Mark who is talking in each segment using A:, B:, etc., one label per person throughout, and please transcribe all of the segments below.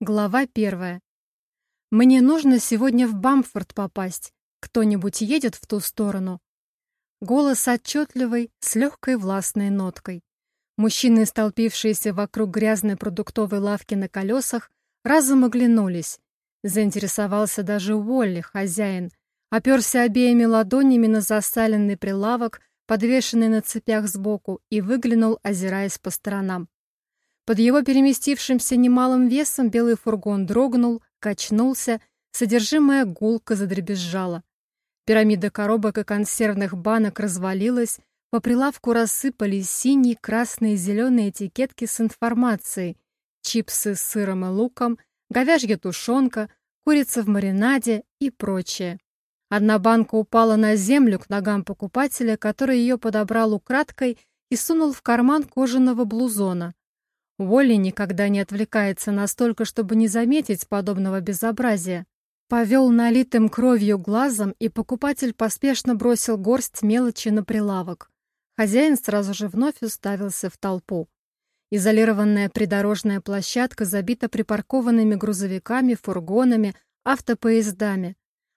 A: Глава первая. Мне нужно сегодня в Бамфорд попасть. Кто-нибудь едет в ту сторону? Голос отчетливый, с легкой властной ноткой. Мужчины, столпившиеся вокруг грязной продуктовой лавки на колесах, разом оглянулись. Заинтересовался даже Уолли, хозяин. Оперся обеими ладонями на засаленный прилавок, подвешенный на цепях сбоку, и выглянул, озираясь по сторонам. Под его переместившимся немалым весом белый фургон дрогнул, качнулся, содержимое гулко задребезжало. Пирамида коробок и консервных банок развалилась, по прилавку рассыпались синие, красные и зеленые этикетки с информацией. Чипсы с сыром и луком, говяжья тушенка, курица в маринаде и прочее. Одна банка упала на землю к ногам покупателя, который ее подобрал украдкой и сунул в карман кожаного блузона. Уолли никогда не отвлекается настолько, чтобы не заметить подобного безобразия. Повел налитым кровью глазом, и покупатель поспешно бросил горсть мелочи на прилавок. Хозяин сразу же вновь уставился в толпу. Изолированная придорожная площадка забита припаркованными грузовиками, фургонами, автопоездами.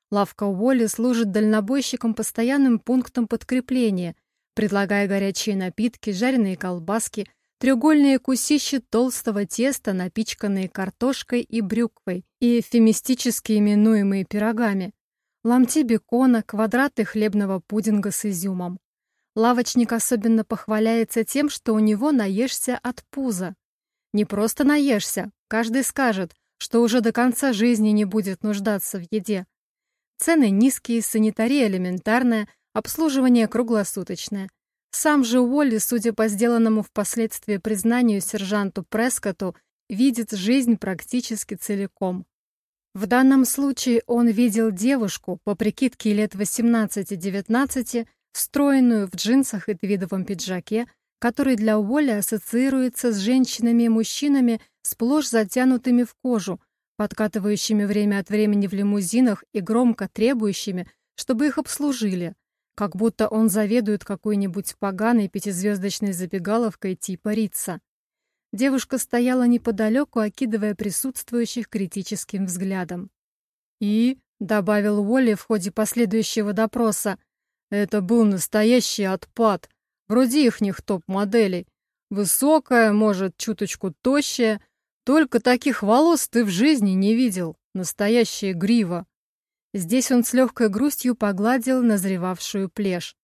A: Лавка Уолли служит дальнобойщикам постоянным пунктом подкрепления, предлагая горячие напитки, жареные колбаски – треугольные кусища толстого теста, напичканные картошкой и брюквой, и эфемистически именуемые пирогами, ломти бекона, квадраты хлебного пудинга с изюмом. Лавочник особенно похваляется тем, что у него наешься от пуза. Не просто наешься, каждый скажет, что уже до конца жизни не будет нуждаться в еде. Цены низкие, санитария элементарная, обслуживание круглосуточное – сам же Уолли, судя по сделанному впоследствии признанию сержанту Прескоту, видит жизнь практически целиком. В данном случае он видел девушку, по прикидке лет 18-19, стройную в джинсах и твидовом пиджаке, который для Уолли ассоциируется с женщинами и мужчинами, сплошь затянутыми в кожу, подкатывающими время от времени в лимузинах и громко требующими, чтобы их обслужили, как будто он заведует какой-нибудь поганой пятизвездочной забегаловкой типа Рица. Девушка стояла неподалеку, окидывая присутствующих критическим взглядом. «И», — добавил Уолли в ходе последующего допроса, «это был настоящий отпад, вроде ихних топ-моделей. Высокая, может, чуточку тощая, только таких волос ты в жизни не видел, настоящая грива. Здесь он с легкой грустью погладил назревавшую плешь.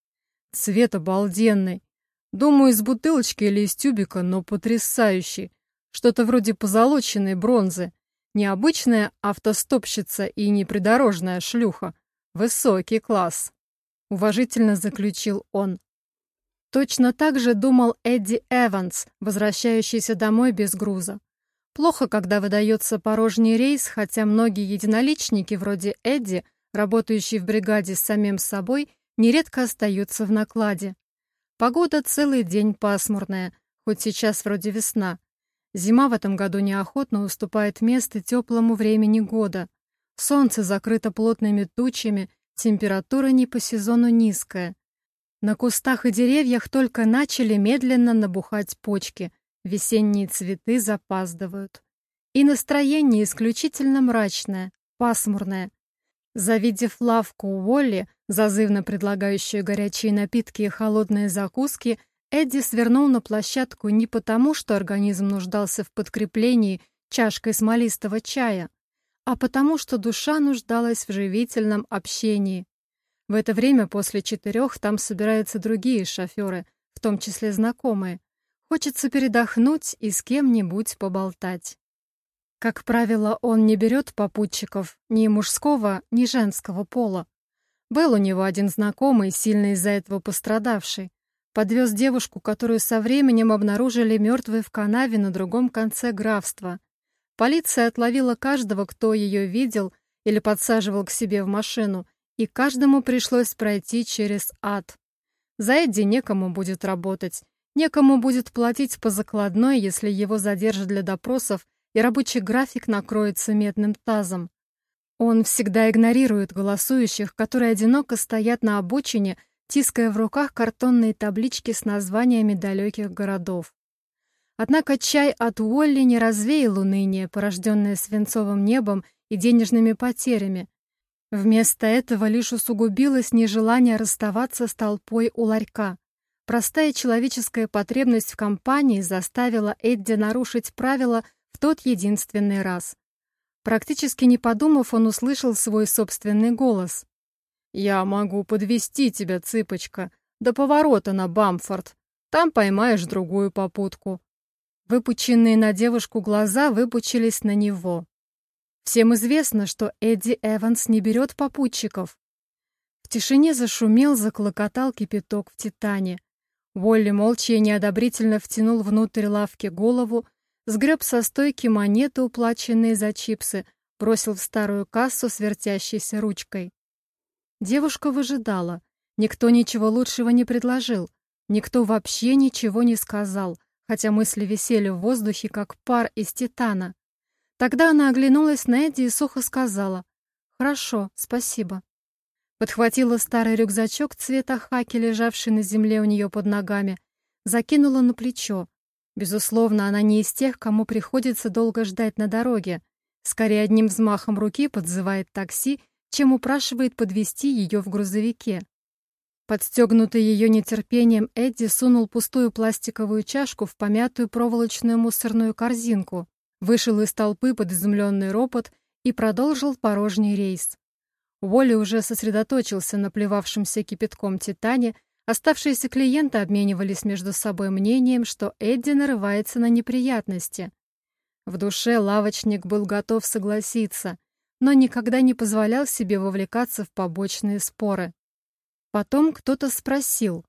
A: Цвет обалденный. Думаю, из бутылочки или из тюбика, но потрясающий. Что-то вроде позолоченной бронзы. Необычная автостопщица и непридорожная шлюха. Высокий класс. Уважительно заключил он. Точно так же думал Эдди Эванс, возвращающийся домой без груза. Плохо, когда выдается порожний рейс, хотя многие единоличники, вроде Эдди, работающие в бригаде с самим собой, нередко остаются в накладе. Погода целый день пасмурная, хоть сейчас вроде весна. Зима в этом году неохотно уступает место теплому времени года. Солнце закрыто плотными тучами, температура не по сезону низкая. На кустах и деревьях только начали медленно набухать почки, Весенние цветы запаздывают. И настроение исключительно мрачное, пасмурное. Завидев лавку Уолли, зазывно предлагающую горячие напитки и холодные закуски, Эдди свернул на площадку не потому, что организм нуждался в подкреплении чашкой смолистого чая, а потому, что душа нуждалась в живительном общении. В это время после четырех там собираются другие шоферы, в том числе знакомые. Хочется передохнуть и с кем-нибудь поболтать. Как правило, он не берет попутчиков ни мужского, ни женского пола. Был у него один знакомый, сильно из-за этого пострадавший. Подвез девушку, которую со временем обнаружили мертвой в канаве на другом конце графства. Полиция отловила каждого, кто ее видел или подсаживал к себе в машину, и каждому пришлось пройти через ад. За Эдди некому будет работать, Некому будет платить по закладной, если его задержат для допросов, и рабочий график накроется медным тазом. Он всегда игнорирует голосующих, которые одиноко стоят на обочине, тиская в руках картонные таблички с названиями далеких городов. Однако чай от Уолли не развеял уныние, порожденное свинцовым небом и денежными потерями. Вместо этого лишь усугубилось нежелание расставаться с толпой у ларька. Простая человеческая потребность в компании заставила Эдди нарушить правила в тот единственный раз. Практически не подумав, он услышал свой собственный голос. «Я могу подвести тебя, цыпочка, до поворота на Бамфорд. Там поймаешь другую попутку. Выпученные на девушку глаза выпучились на него. Всем известно, что Эдди Эванс не берет попутчиков. В тишине зашумел, заклокотал кипяток в Титане. Волли молча и неодобрительно втянул внутрь лавки голову, сгреб со стойки монеты, уплаченные за чипсы, бросил в старую кассу с вертящейся ручкой. Девушка выжидала. Никто ничего лучшего не предложил. Никто вообще ничего не сказал хотя мысли висели в воздухе, как пар из титана. Тогда она оглянулась на Эдди и сухо сказала «Хорошо, спасибо». Подхватила старый рюкзачок цвета хаки, лежавший на земле у нее под ногами, закинула на плечо. Безусловно, она не из тех, кому приходится долго ждать на дороге. Скорее, одним взмахом руки подзывает такси, чем упрашивает подвести ее в грузовике. Подстегнутый ее нетерпением, Эдди сунул пустую пластиковую чашку в помятую проволочную мусорную корзинку, вышел из толпы под изумленный ропот и продолжил порожний рейс. Уолли уже сосредоточился на плевавшемся кипятком «Титане», оставшиеся клиенты обменивались между собой мнением, что Эдди нарывается на неприятности. В душе лавочник был готов согласиться, но никогда не позволял себе вовлекаться в побочные споры. Потом кто-то спросил,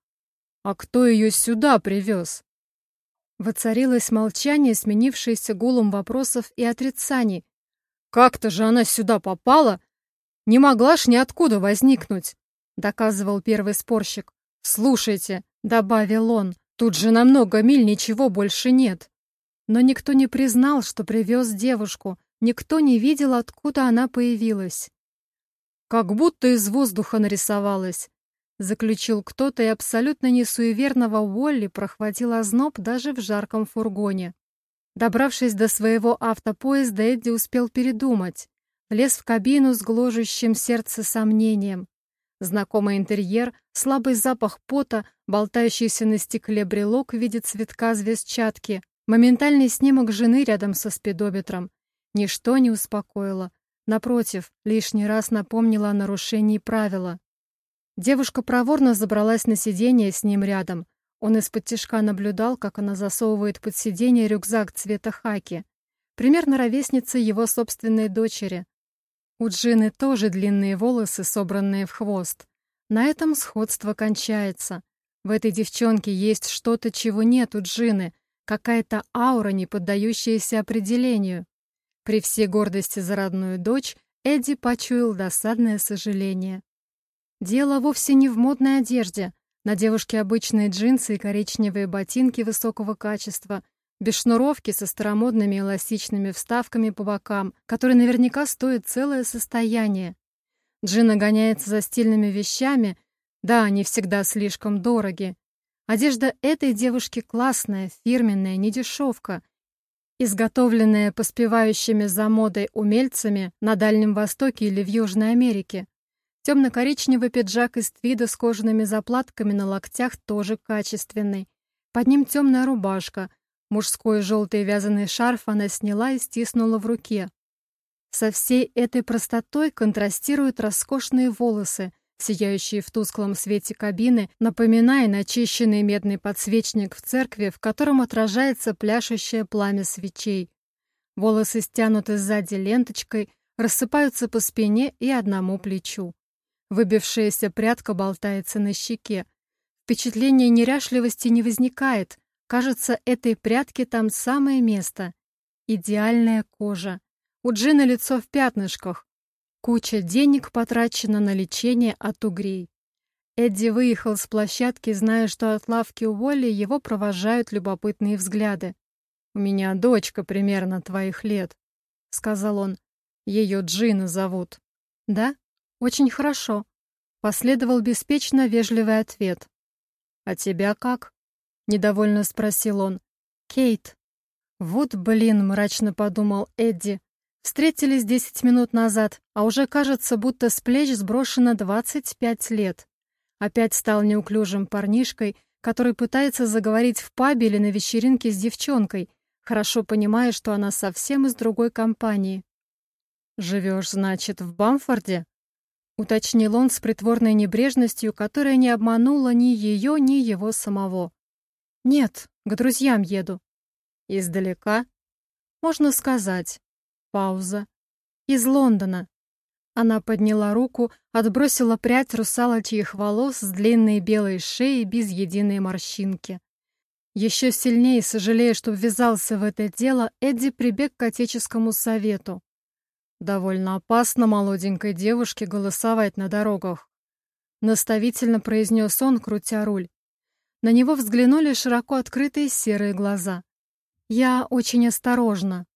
A: «А кто ее сюда привез?» Воцарилось молчание, сменившееся гулом вопросов и отрицаний. «Как-то же она сюда попала? Не могла ж ниоткуда возникнуть!» доказывал первый спорщик. «Слушайте», — добавил он, «тут же на много миль ничего больше нет». Но никто не признал, что привез девушку, никто не видел, откуда она появилась. Как будто из воздуха нарисовалась, Заключил кто-то, и абсолютно несуеверного Уолли прохватил озноб даже в жарком фургоне. Добравшись до своего автопоезда, Эдди успел передумать. Влез в кабину с гложущим сердце сомнением. Знакомый интерьер, слабый запах пота, болтающийся на стекле брелок в виде цветка звездчатки, моментальный снимок жены рядом со спидометром. Ничто не успокоило. Напротив, лишний раз напомнило о нарушении правила. Девушка проворно забралась на сиденье с ним рядом. Он из-под тишка наблюдал, как она засовывает под сиденье рюкзак цвета хаки. Примерно ровесница его собственной дочери. У Джины тоже длинные волосы, собранные в хвост. На этом сходство кончается. В этой девчонке есть что-то, чего нет у Джины, какая-то аура, не поддающаяся определению. При всей гордости за родную дочь Эдди почуял досадное сожаление. Дело вовсе не в модной одежде. На девушке обычные джинсы и коричневые ботинки высокого качества, без шнуровки со старомодными эластичными вставками по бокам, которые наверняка стоят целое состояние. Джина гоняется за стильными вещами, да, они всегда слишком дороги. Одежда этой девушки классная, фирменная, не дешевка, изготовленная поспевающими за модой умельцами на Дальнем Востоке или в Южной Америке. Темно-коричневый пиджак из твида с кожаными заплатками на локтях тоже качественный. Под ним темная рубашка. Мужской желтый вязаный шарф она сняла и стиснула в руке. Со всей этой простотой контрастируют роскошные волосы, сияющие в тусклом свете кабины, напоминая начищенный медный подсвечник в церкви, в котором отражается пляшущее пламя свечей. Волосы стянуты сзади ленточкой, рассыпаются по спине и одному плечу. Выбившаяся прядка болтается на щеке. Впечатление неряшливости не возникает. Кажется, этой прядке там самое место. Идеальная кожа. У Джины лицо в пятнышках. Куча денег потрачена на лечение от угрей. Эдди выехал с площадки, зная, что от лавки у Уолли его провожают любопытные взгляды. «У меня дочка примерно твоих лет», — сказал он. «Ее Джина зовут». «Да?» «Очень хорошо», — последовал беспечно вежливый ответ. «А тебя как?» — недовольно спросил он. «Кейт», «Вот блин», — мрачно подумал Эдди. «Встретились десять минут назад, а уже кажется, будто с плеч сброшено двадцать пять лет». Опять стал неуклюжим парнишкой, который пытается заговорить в пабе или на вечеринке с девчонкой, хорошо понимая, что она совсем из другой компании. «Живешь, значит, в Бамфорде?» — уточнил он с притворной небрежностью, которая не обманула ни ее, ни его самого. «Нет, к друзьям еду». «Издалека?» «Можно сказать». Пауза. «Из Лондона». Она подняла руку, отбросила прядь русалочьих волос с длинной белой шеей без единой морщинки. Еще сильнее сожалея, что ввязался в это дело, Эдди прибег к отеческому совету. Довольно опасно молоденькой девушке голосовать на дорогах. Наставительно произнес он, крутя руль. На него взглянули широко открытые серые глаза. «Я очень осторожна».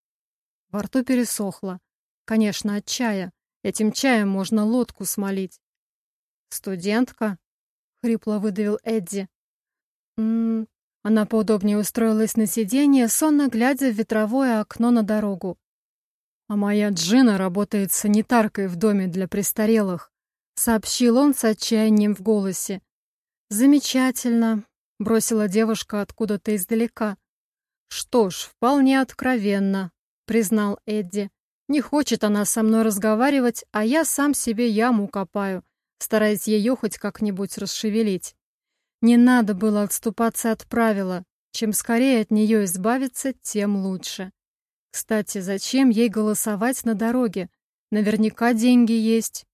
A: Во рту пересохло. Конечно, от чая. Этим чаем можно лодку смолить. «Студентка?» — хрипло выдавил Эдди. «М-м-м». Она поудобнее устроилась на сиденье, сонно глядя в ветровое окно на дорогу. «А моя Джина работает санитаркой в доме для престарелых», — сообщил он с отчаянием в голосе. «Замечательно», — бросила девушка откуда-то издалека. «Что ж, вполне откровенно», — признал Эдди. Не хочет она со мной разговаривать, а я сам себе яму копаю, стараясь ее хоть как-нибудь расшевелить. Не надо было отступаться от правила. Чем скорее от нее избавиться, тем лучше. Кстати, зачем ей голосовать на дороге? Наверняка деньги есть.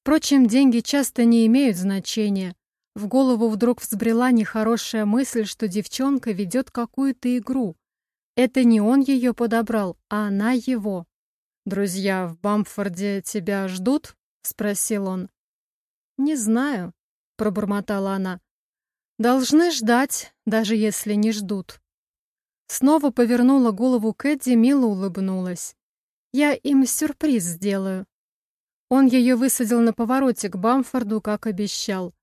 A: Впрочем, деньги часто не имеют значения. В голову вдруг взбрела нехорошая мысль, что девчонка ведет какую-то игру. Это не он ее подобрал, а она его. «Друзья в Бамфорде тебя ждут?» — спросил он. «Не знаю», — пробормотала она. «Должны ждать, даже если не ждут». Снова повернула голову к Эдди, мило улыбнулась. «Я им сюрприз сделаю». Он ее высадил на повороте к Бамфорду, как обещал.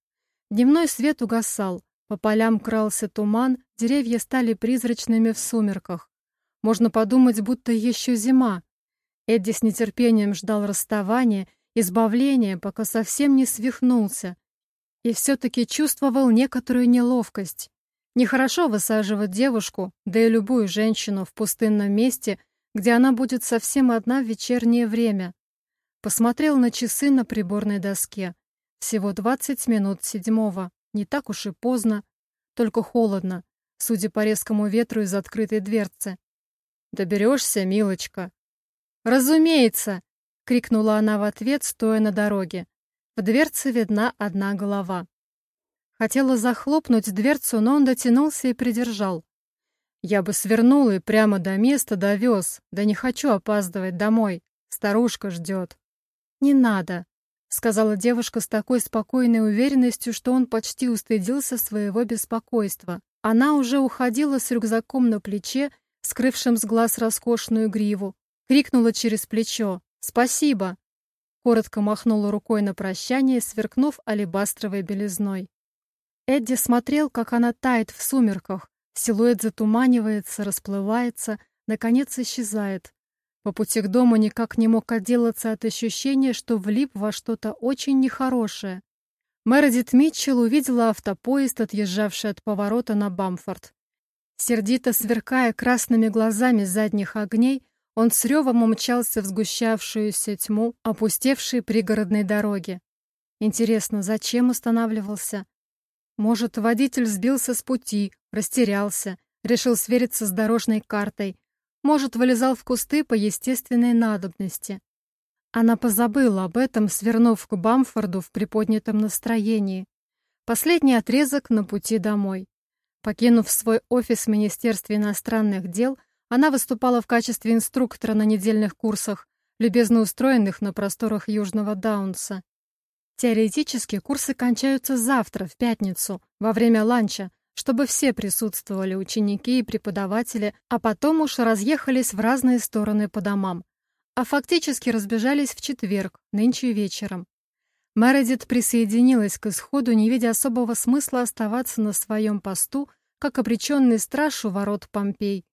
A: Дневной свет угасал, по полям крался туман, деревья стали призрачными в сумерках. Можно подумать, будто еще зима, Эдди с нетерпением ждал расставания, избавления, пока совсем не свихнулся. И все-таки чувствовал некоторую неловкость. Нехорошо высаживать девушку, да и любую женщину в пустынном месте, где она будет совсем одна в вечернее время. Посмотрел на часы на приборной доске. Всего 20 минут седьмого. Не так уж и поздно. Только холодно, судя по резкому ветру из открытой дверцы. «Доберешься, милочка?» «Разумеется!» — крикнула она в ответ, стоя на дороге. В дверце видна одна голова. Хотела захлопнуть дверцу, но он дотянулся и придержал. Я бы свернул и прямо до места довез, да не хочу опаздывать домой. Старушка ждет. «Не надо», — сказала девушка с такой спокойной уверенностью, что он почти устыдился своего беспокойства. Она уже уходила с рюкзаком на плече, скрывшим с глаз роскошную гриву, Крикнула через плечо «Спасибо!» Коротко махнула рукой на прощание, сверкнув алебастровой белизной. Эдди смотрел, как она тает в сумерках, силуэт затуманивается, расплывается, наконец исчезает. По пути к дому никак не мог отделаться от ощущения, что влип во что-то очень нехорошее. Мередит Митчелл увидела автопоезд, отъезжавший от поворота на Бамфорд. Сердито сверкая красными глазами задних огней, он с ревом умчался в сгущавшуюся тьму опустевшей пригородной дороги. Интересно, зачем останавливался? Может, водитель сбился с пути, растерялся, решил свериться с дорожной картой. Может, вылезал в кусты по естественной надобности. Она позабыла об этом, свернув к Бамфорду в приподнятом настроении. Последний отрезок на пути домой. Покинув свой офис в Министерстве иностранных дел, она выступала в качестве инструктора на недельных курсах, любезно устроенных на просторах Южного Даунса. Теоретически курсы кончаются завтра, в пятницу, во время ланча, чтобы все присутствовали, ученики и преподаватели, а потом уж разъехались в разные стороны по домам. А фактически разбежались в четверг, нынче вечером. Мередит присоединилась к исходу, не видя особого смысла оставаться на своем посту, как обреченный страж у ворот Помпей,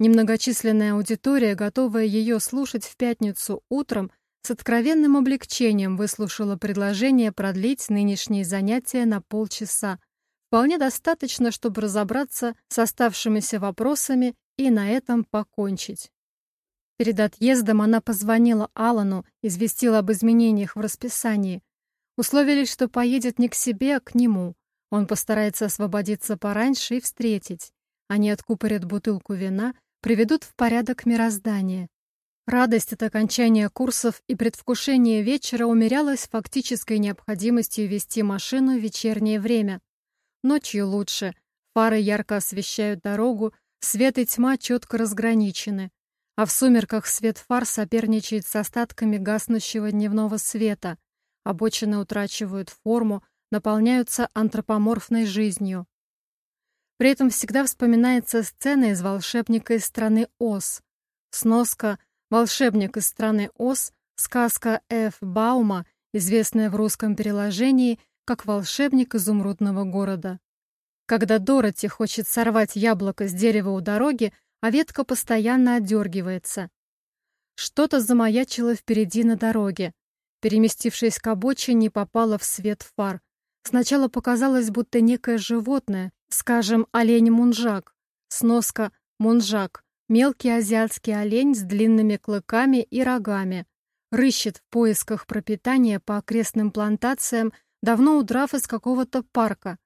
A: Немногочисленная аудитория, готовая ее слушать в пятницу утром, с откровенным облегчением выслушала предложение продлить нынешние занятия на полчаса. Вполне достаточно, чтобы разобраться с оставшимися вопросами и на этом покончить. Перед отъездом она позвонила Алану, известила об изменениях в расписании. Условились, что поедет не к себе, а к нему. Он постарается освободиться пораньше и встретить. Они откупорят бутылку вина, приведут в порядок мироздание. Радость от окончания курсов и предвкушение вечера умерялась фактической необходимостью вести машину в вечернее время. Ночью лучше. Фары ярко освещают дорогу, свет и тьма четко разграничены. А в сумерках свет фар соперничает с остатками гаснущего дневного света. Обочины утрачивают форму, наполняются антропоморфной жизнью. При этом всегда вспоминается сцена из «Волшебника из страны Оз». Сноска «Волшебник из страны Оз» — сказка Ф. Баума, известная в русском переложении как «Волшебник изумрудного города». Когда Дороти хочет сорвать яблоко с дерева у дороги, а ветка постоянно отдергивается. Что-то замаячило впереди на дороге. Переместившись к обочине, попало в свет фар. Сначала показалось, будто некое животное, скажем, олень-мунжак. Сноска «мунжак» — мелкий азиатский олень с длинными клыками и рогами. Рыщет в поисках пропитания по окрестным плантациям, давно удрав из какого-то парка.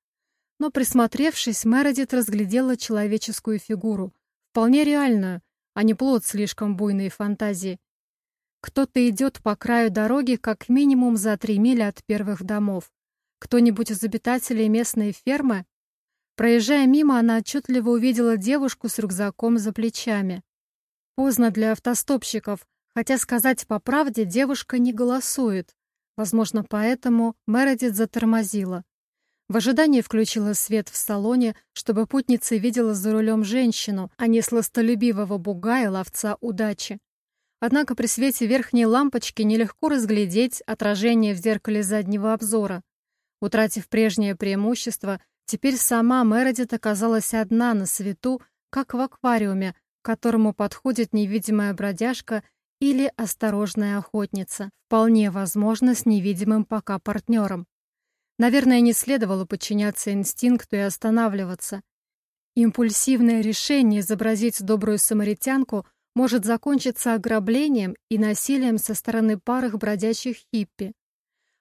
A: Но, присмотревшись, Мередит разглядела человеческую фигуру, вполне реальную, а не плод слишком буйной фантазии. Кто-то идет по краю дороги как минимум за три мили от первых домов. Кто-нибудь из обитателей местной фермы? Проезжая мимо, она отчетливо увидела девушку с рюкзаком за плечами. Поздно для автостопщиков, хотя сказать по правде, девушка не голосует. Возможно, поэтому Мередит затормозила. В ожидании включила свет в салоне, чтобы путница видела за рулем женщину, а не сластолюбивого бугая ловца удачи. Однако при свете верхней лампочки нелегко разглядеть отражение в зеркале заднего обзора. Утратив прежнее преимущество, теперь сама Мередит оказалась одна на свету, как в аквариуме, к которому подходит невидимая бродяжка или осторожная охотница, вполне возможно, с невидимым пока партнером. Наверное, не следовало подчиняться инстинкту и останавливаться. Импульсивное решение изобразить добрую самаритянку может закончиться ограблением и насилием со стороны парых бродячих хиппи.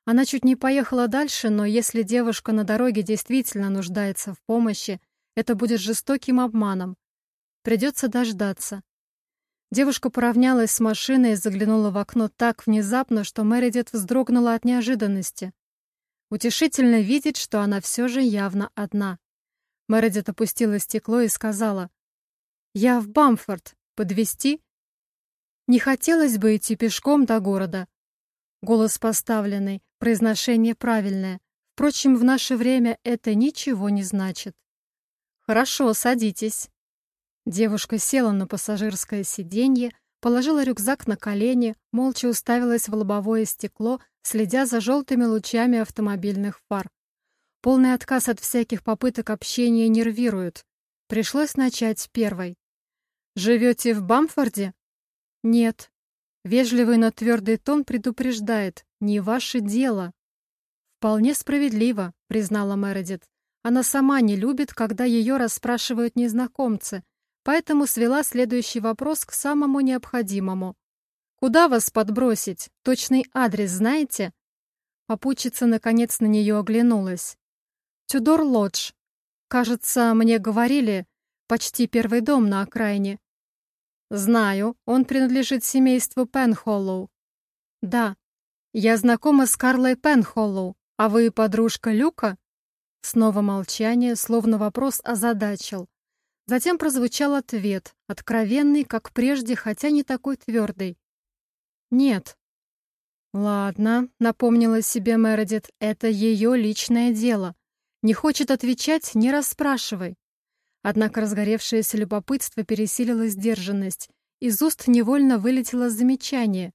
A: Она чуть не поехала дальше, но если девушка на дороге действительно нуждается в помощи, это будет жестоким обманом. Придется дождаться. Девушка поравнялась с машиной и заглянула в окно так внезапно, что Мэридит вздрогнула от неожиданности. Утешительно видеть, что она все же явно одна. Мэридит опустила стекло и сказала, «Я в Бамфорд. Подвести? Не хотелось бы идти пешком до города. Голос поставленный, Произношение правильное. Впрочем, в наше время это ничего не значит. «Хорошо, садитесь». Девушка села на пассажирское сиденье, положила рюкзак на колени, молча уставилась в лобовое стекло, следя за желтыми лучами автомобильных фар. Полный отказ от всяких попыток общения нервирует. Пришлось начать первой. «Живете в Бамфорде?» «Нет». Вежливый, но твердый тон предупреждает. «Не ваше дело». «Вполне справедливо», — признала Мередит. Она сама не любит, когда ее расспрашивают незнакомцы, поэтому свела следующий вопрос к самому необходимому. «Куда вас подбросить? Точный адрес знаете?» Попутчица, наконец, на нее оглянулась. «Тюдор Лодж. Кажется, мне говорили, почти первый дом на окраине». «Знаю, он принадлежит семейству Пенхоллоу». «Да, «Я знакома с Карлой Пенхоллоу, а вы подружка Люка?» Снова молчание, словно вопрос озадачил. Затем прозвучал ответ, откровенный, как прежде, хотя не такой твердый. «Нет». «Ладно», — напомнила себе Мередит, — «это ее личное дело. Не хочет отвечать — не расспрашивай». Однако разгоревшееся любопытство пересилило сдержанность. Из уст невольно вылетело замечание.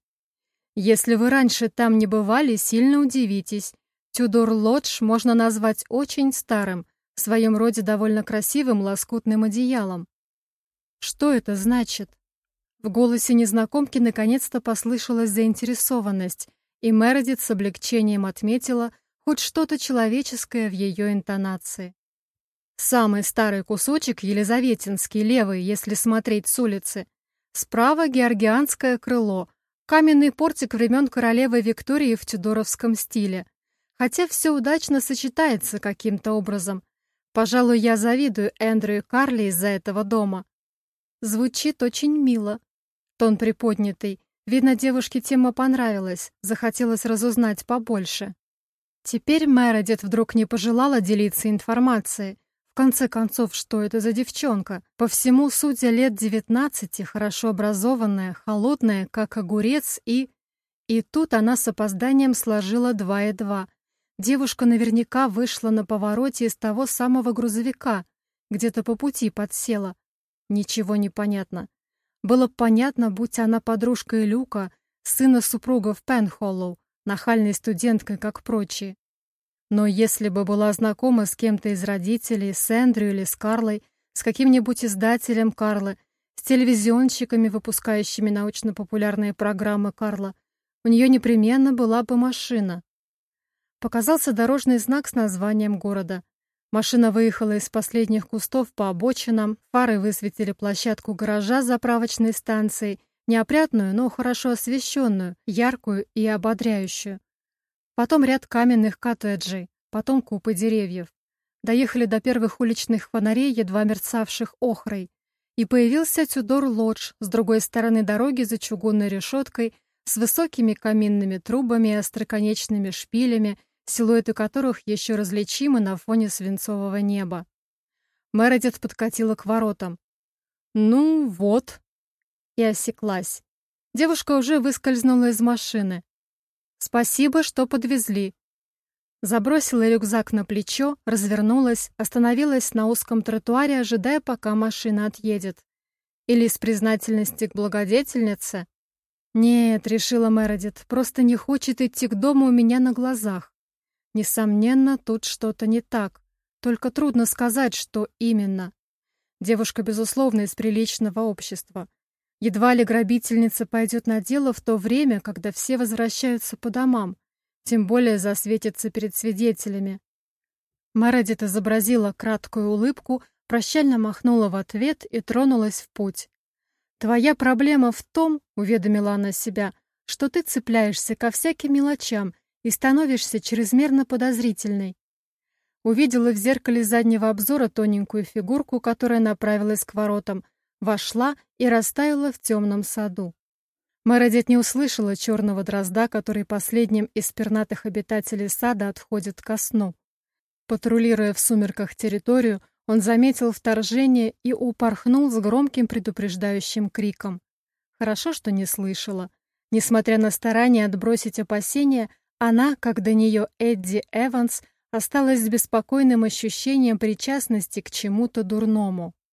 A: Если вы раньше там не бывали, сильно удивитесь. Тюдор-лодж можно назвать очень старым, в своем роде довольно красивым лоскутным одеялом. Что это значит? В голосе незнакомки наконец-то послышалась заинтересованность, и Мередит с облегчением отметила хоть что-то человеческое в ее интонации. Самый старый кусочек Елизаветинский, левый, если смотреть с улицы. Справа Георгианское крыло, каменный портик времен королевы Виктории в тюдоровском стиле. Хотя все удачно сочетается каким-то образом. Пожалуй, я завидую Эндрю и Карли из-за этого дома. Звучит очень мило. Тон приподнятый. Видно, девушке тема понравилась, захотелось разузнать побольше. Теперь Мередит вдруг не пожелала делиться информацией. В конце концов, что это за девчонка? По всему, судя лет девятнадцати, хорошо образованная, холодная, как огурец, и... И тут она с опозданием сложила два и два. Девушка наверняка вышла на повороте из того самого грузовика, где-то по пути подсела. Ничего не понятно. Было понятно, будь она подружкой Люка, сына супругов Пенхоллоу, нахальной студенткой, как прочие. Но если бы была знакома с кем-то из родителей, с Эндрю или с Карлой, с каким-нибудь издателем Карлы, с телевизионщиками, выпускающими научно-популярные программы Карла, у нее непременно была бы машина. Показался дорожный знак с названием города. Машина выехала из последних кустов по обочинам, фары высветили площадку гаража заправочной станции, неопрятную, но хорошо освещенную, яркую и ободряющую. Потом ряд каменных коттеджей, потом купы деревьев. Доехали до первых уличных фонарей, едва мерцавших охрой. И появился Тюдор-Лодж с другой стороны дороги за чугунной решеткой, с высокими каминными трубами и остроконечными шпилями силуэты которых еще различимы на фоне свинцового неба. Мередит подкатила к воротам. «Ну вот», и осеклась. Девушка уже выскользнула из машины. «Спасибо, что подвезли». Забросила рюкзак на плечо, развернулась, остановилась на узком тротуаре, ожидая, пока машина отъедет. Или из признательности к благодетельнице? Нет, решила Мередит, просто не хочет идти к дому у меня на глазах. Несомненно, тут что-то не так. Только трудно сказать, что именно. Девушка, безусловно, из приличного общества. Едва ли грабительница пойдет на дело в то время, когда все возвращаются по домам, тем более засветится перед свидетелями. Мередит изобразила краткую улыбку, прощально махнула в ответ и тронулась в путь. «Твоя проблема в том, — уведомила она себя, — что ты цепляешься ко всяким мелочам и становишься чрезмерно подозрительной. Увидела в зеркале заднего обзора тоненькую фигурку, которая направилась к воротам, вошла и растаяла в темном саду. Мередит не услышала черного дрозда, который последним из пернатых обитателей сада отходит ко сну. Патрулируя в сумерках территорию, он заметил вторжение и упорхнул с громким предупреждающим криком. Хорошо, что не слышала. Несмотря на старание отбросить опасения, она, как до нее Эдди Эванс, осталась с беспокойным ощущением причастности к чему-то дурному.